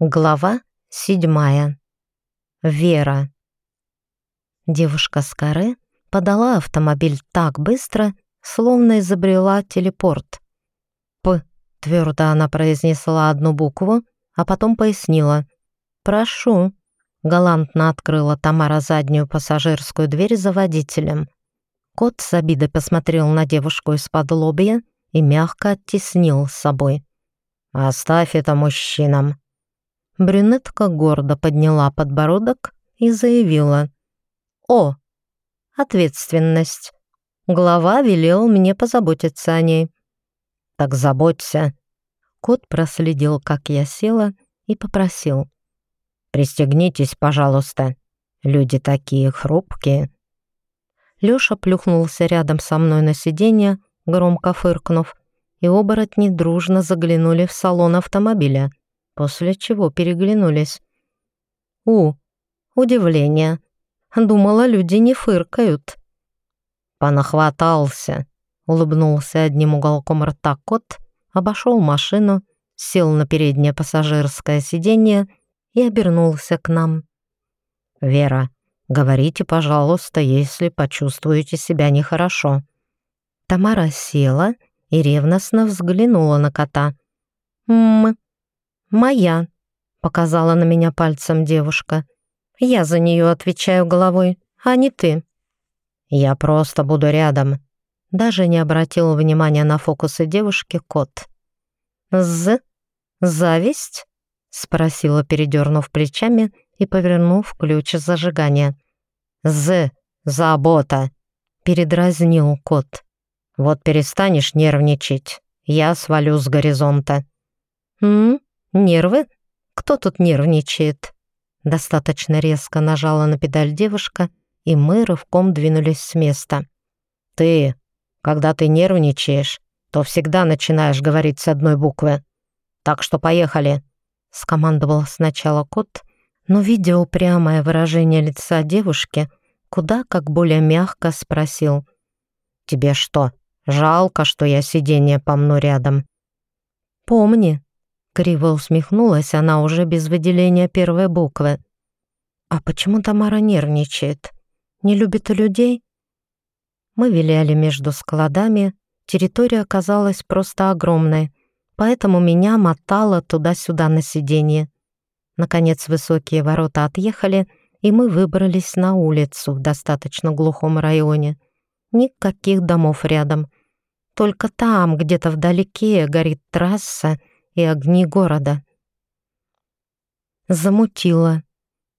Глава седьмая. Вера. Девушка с коры подала автомобиль так быстро, словно изобрела телепорт. «П», — твердо она произнесла одну букву, а потом пояснила. «Прошу», — галантно открыла Тамара заднюю пассажирскую дверь за водителем. Кот с обидой посмотрел на девушку из-под лобья и мягко оттеснил с собой. «Оставь это мужчинам», Брюнетка гордо подняла подбородок и заявила. «О, ответственность. Глава велел мне позаботиться о ней». «Так заботься». Кот проследил, как я села, и попросил. «Пристегнитесь, пожалуйста. Люди такие хрупкие». Лёша плюхнулся рядом со мной на сиденье, громко фыркнув, и оборотни дружно заглянули в салон автомобиля после чего переглянулись. У, удивление. Думала, люди не фыркают. Понахватался, улыбнулся одним уголком рта кот, обошел машину, сел на переднее пассажирское сиденье и обернулся к нам. «Вера, говорите, пожалуйста, если почувствуете себя нехорошо». Тамара села и ревностно взглянула на кота. «М-м, «Моя», — показала на меня пальцем девушка. «Я за нее отвечаю головой, а не ты». «Я просто буду рядом», — даже не обратил внимания на фокусы девушки кот. «З? Зависть?» — спросила, передернув плечами и повернув ключ зажигания. «З? Забота!» — передразнил кот. «Вот перестанешь нервничать, я свалю с горизонта». «М? Нервы? Кто тут нервничает?» Достаточно резко нажала на педаль девушка, и мы рывком двинулись с места. «Ты, когда ты нервничаешь, то всегда начинаешь говорить с одной буквы. Так что поехали!» Скомандовал сначала кот, но, видя упрямое выражение лица девушки, куда как более мягко спросил. «Тебе что, жалко, что я сиденье помну рядом?» «Помни, Криво усмехнулась она уже без выделения первой буквы. «А почему Тамара нервничает? Не любит людей?» Мы виляли между складами, территория оказалась просто огромной, поэтому меня мотало туда-сюда на сиденье. Наконец высокие ворота отъехали, и мы выбрались на улицу в достаточно глухом районе. Никаких домов рядом. Только там, где-то вдалеке, горит трасса, и огни города. Замутило.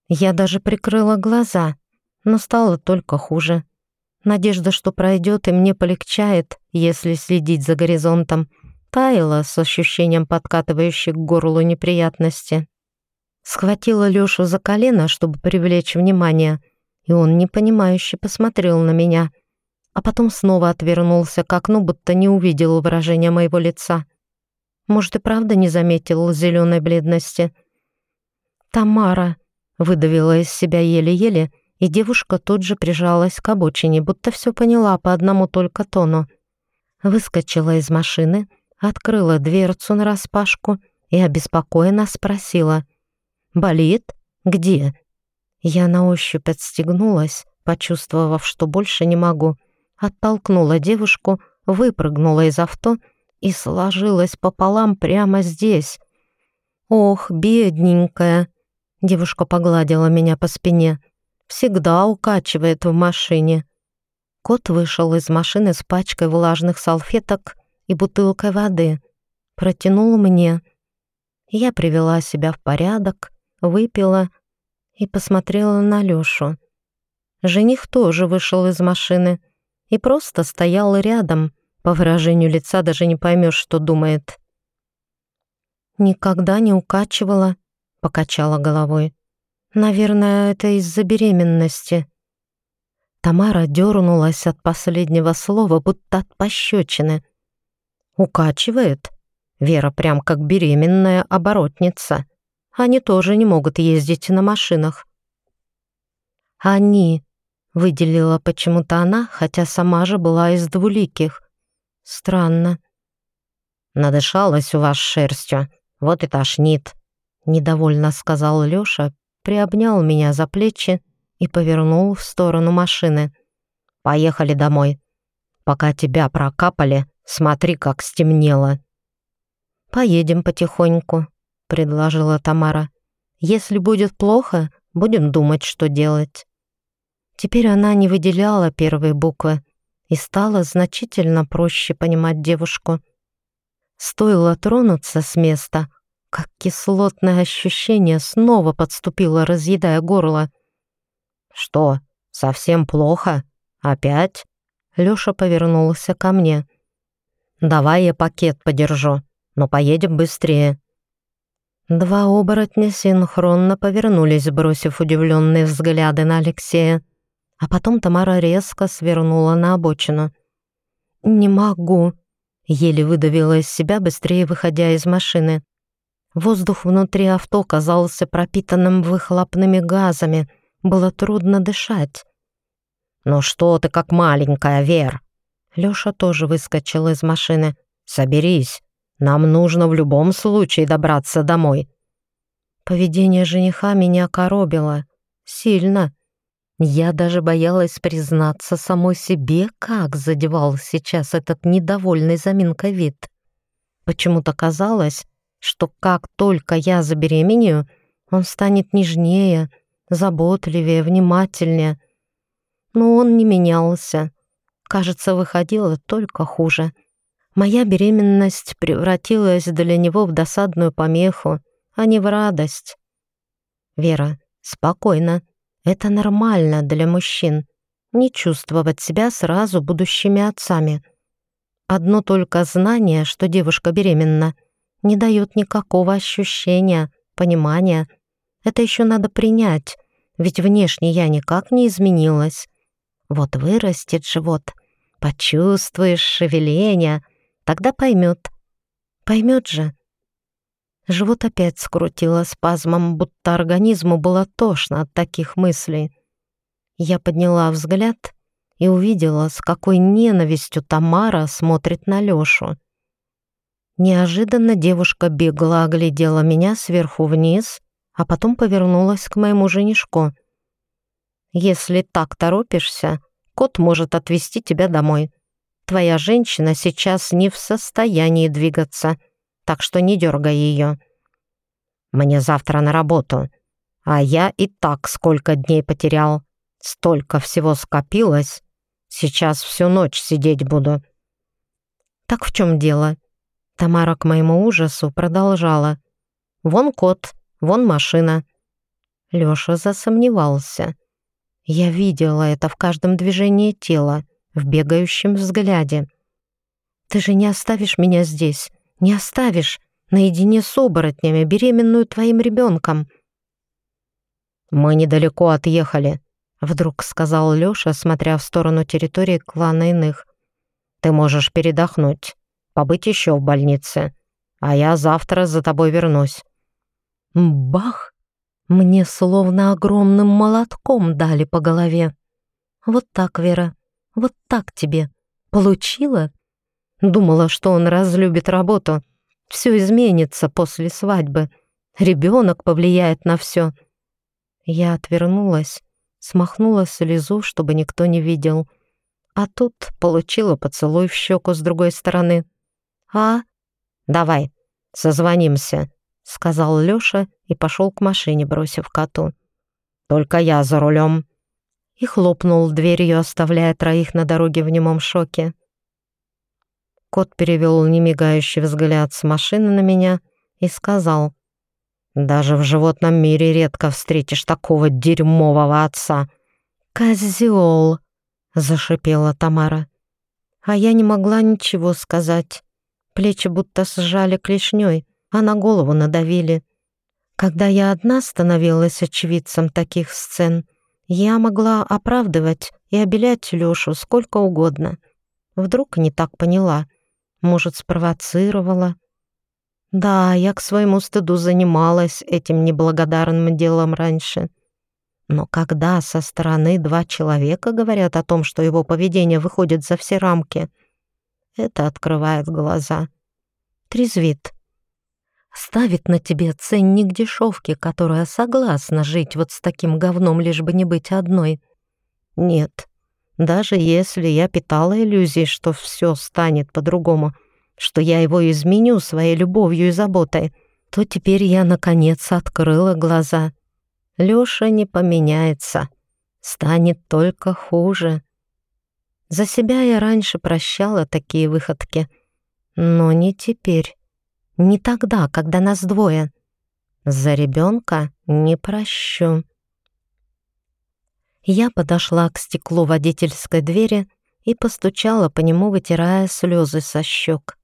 Я даже прикрыла глаза, но стало только хуже. Надежда, что пройдет и мне полегчает, если следить за горизонтом, таяла с ощущением подкатывающей к горлу неприятности. Схватила Лёшу за колено, чтобы привлечь внимание, и он непонимающе посмотрел на меня, а потом снова отвернулся к окну, будто не увидел выражения моего лица. Может, и правда не заметил зеленой бледности. «Тамара!» — выдавила из себя еле-еле, и девушка тут же прижалась к обочине, будто все поняла по одному только тону. Выскочила из машины, открыла дверцу нараспашку и обеспокоенно спросила. «Болит? Где?» Я на ощупь отстегнулась, почувствовав, что больше не могу. Оттолкнула девушку, выпрыгнула из авто — и сложилась пополам прямо здесь. «Ох, бедненькая!» Девушка погладила меня по спине. «Всегда укачивает в машине». Кот вышел из машины с пачкой влажных салфеток и бутылкой воды. Протянул мне. Я привела себя в порядок, выпила и посмотрела на Лёшу. Жених тоже вышел из машины и просто стоял рядом, по выражению лица даже не поймешь, что думает. «Никогда не укачивала», — покачала головой. «Наверное, это из-за беременности». Тамара дернулась от последнего слова, будто от пощечины. «Укачивает?» Вера прям как беременная оборотница. Они тоже не могут ездить на машинах. «Они», — выделила почему-то она, хотя сама же была из двуликих. Странно. Надышалась у вас шерстью, вот и тошнит. — недовольно сказал Лёша, приобнял меня за плечи и повернул в сторону машины. «Поехали домой. Пока тебя прокапали, смотри, как стемнело». «Поедем потихоньку», — предложила Тамара. «Если будет плохо, будем думать, что делать». Теперь она не выделяла первые буквы и стало значительно проще понимать девушку. Стоило тронуться с места, как кислотное ощущение снова подступило, разъедая горло. «Что, совсем плохо? Опять?» Лёша повернулся ко мне. «Давай я пакет подержу, но поедем быстрее». Два оборотня синхронно повернулись, бросив удивленные взгляды на Алексея. А потом Тамара резко свернула на обочину. «Не могу», — еле выдавила из себя, быстрее выходя из машины. Воздух внутри авто казался пропитанным выхлопными газами. Было трудно дышать. «Ну что ты как маленькая, Вер?» Лёша тоже выскочил из машины. «Соберись. Нам нужно в любом случае добраться домой». Поведение жениха меня коробило. Сильно. Я даже боялась признаться самой себе, как задевал сейчас этот недовольный заминкой вид. Почему-то казалось, что как только я забеременею, он станет нежнее, заботливее, внимательнее. Но он не менялся. Кажется, выходило только хуже. Моя беременность превратилась для него в досадную помеху, а не в радость. «Вера, спокойно. Это нормально для мужчин. Не чувствовать себя сразу будущими отцами. Одно только знание, что девушка беременна — не дает никакого ощущения, понимания. Это еще надо принять, ведь внешне я никак не изменилась. Вот вырастет живот, почувствуешь шевеление, тогда поймет. Поймет же. Живот опять скрутило спазмом, будто организму было тошно от таких мыслей. Я подняла взгляд и увидела, с какой ненавистью Тамара смотрит на Лёшу. Неожиданно девушка бегла, оглядела меня сверху вниз, а потом повернулась к моему женишку. «Если так торопишься, кот может отвезти тебя домой. Твоя женщина сейчас не в состоянии двигаться, так что не дергай ее. Мне завтра на работу, а я и так сколько дней потерял. Столько всего скопилось. Сейчас всю ночь сидеть буду». «Так в чем дело?» Тамара к моему ужасу продолжала. «Вон кот, вон машина». Лёша засомневался. Я видела это в каждом движении тела, в бегающем взгляде. «Ты же не оставишь меня здесь, не оставишь, наедине с оборотнями, беременную твоим ребенком». «Мы недалеко отъехали», — вдруг сказал Лёша, смотря в сторону территории клана иных. «Ты можешь передохнуть побыть еще в больнице, а я завтра за тобой вернусь». Бах! Мне словно огромным молотком дали по голове. Вот так, Вера, вот так тебе. Получила? Думала, что он разлюбит работу. Все изменится после свадьбы. Ребенок повлияет на все. Я отвернулась, смахнула слезу, чтобы никто не видел. А тут получила поцелуй в щеку с другой стороны. «А? Давай, созвонимся», — сказал Лёша и пошел к машине, бросив коту. «Только я за рулем». И хлопнул дверью, оставляя троих на дороге в немом шоке. Кот перевел немигающий взгляд с машины на меня и сказал, «Даже в животном мире редко встретишь такого дерьмового отца». «Козёл!» — зашипела Тамара. А я не могла ничего сказать. Плечи будто сжали клешней, а на голову надавили. Когда я одна становилась очевидцем таких сцен, я могла оправдывать и обелять Лёшу сколько угодно. Вдруг не так поняла, может, спровоцировала. Да, я к своему стыду занималась этим неблагодарным делом раньше. Но когда со стороны два человека говорят о том, что его поведение выходит за все рамки — это открывает глаза. Трезвит. ставит на тебе ценник дешевки, которая согласна жить вот с таким говном, лишь бы не быть одной. Нет, даже если я питала иллюзии, что все станет по-другому, что я его изменю своей любовью и заботой, то теперь я, наконец, открыла глаза. Лёша не поменяется, станет только хуже. За себя я раньше прощала такие выходки, но не теперь. Не тогда, когда нас двое. За ребенка не прощу. Я подошла к стеклу водительской двери и постучала по нему, вытирая слезы со щек.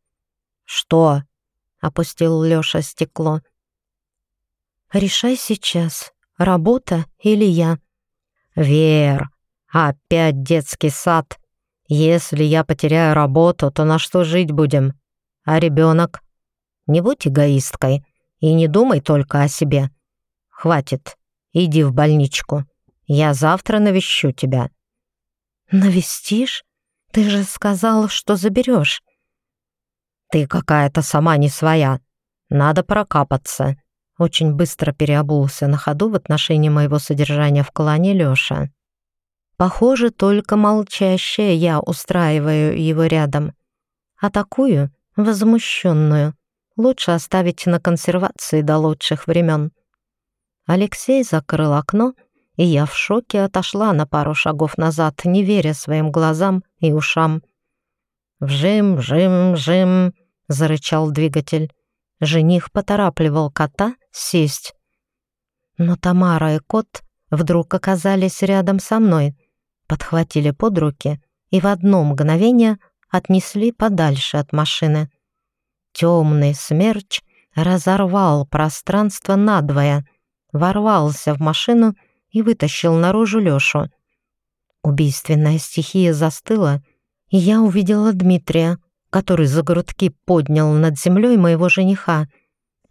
«Что?» — опустил Лёша стекло. «Решай сейчас, работа или я». «Вер, опять детский сад. Если я потеряю работу, то на что жить будем? А ребенок? Не будь эгоисткой и не думай только о себе. Хватит, иди в больничку. Я завтра навещу тебя». «Навестишь? Ты же сказал, что заберешь». «Ты какая-то сама не своя. Надо прокапаться». Очень быстро переобулся на ходу в отношении моего содержания в клане Лёша. Похоже, только молчащая я устраиваю его рядом. А такую, возмущенную, лучше оставить на консервации до лучших времен. Алексей закрыл окно, и я в шоке отошла на пару шагов назад, не веря своим глазам и ушам. «Вжим, вжим, вжим!» — зарычал двигатель. Жених поторапливал кота сесть. Но Тамара и кот вдруг оказались рядом со мной, подхватили под руки и в одно мгновение отнесли подальше от машины. Темный смерч разорвал пространство надвое, ворвался в машину и вытащил наружу Лёшу. Убийственная стихия застыла — и я увидела Дмитрия, который за грудки поднял над землей моего жениха.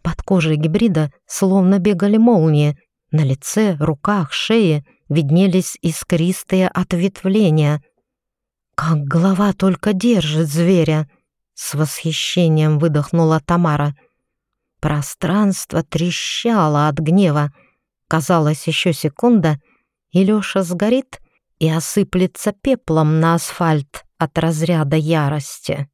Под кожей гибрида словно бегали молнии. На лице, руках, шее виднелись искристые ответвления. «Как голова только держит зверя!» С восхищением выдохнула Тамара. Пространство трещало от гнева. Казалось, еще секунда, и Лёша сгорит и осыплется пеплом на асфальт от разряда ярости.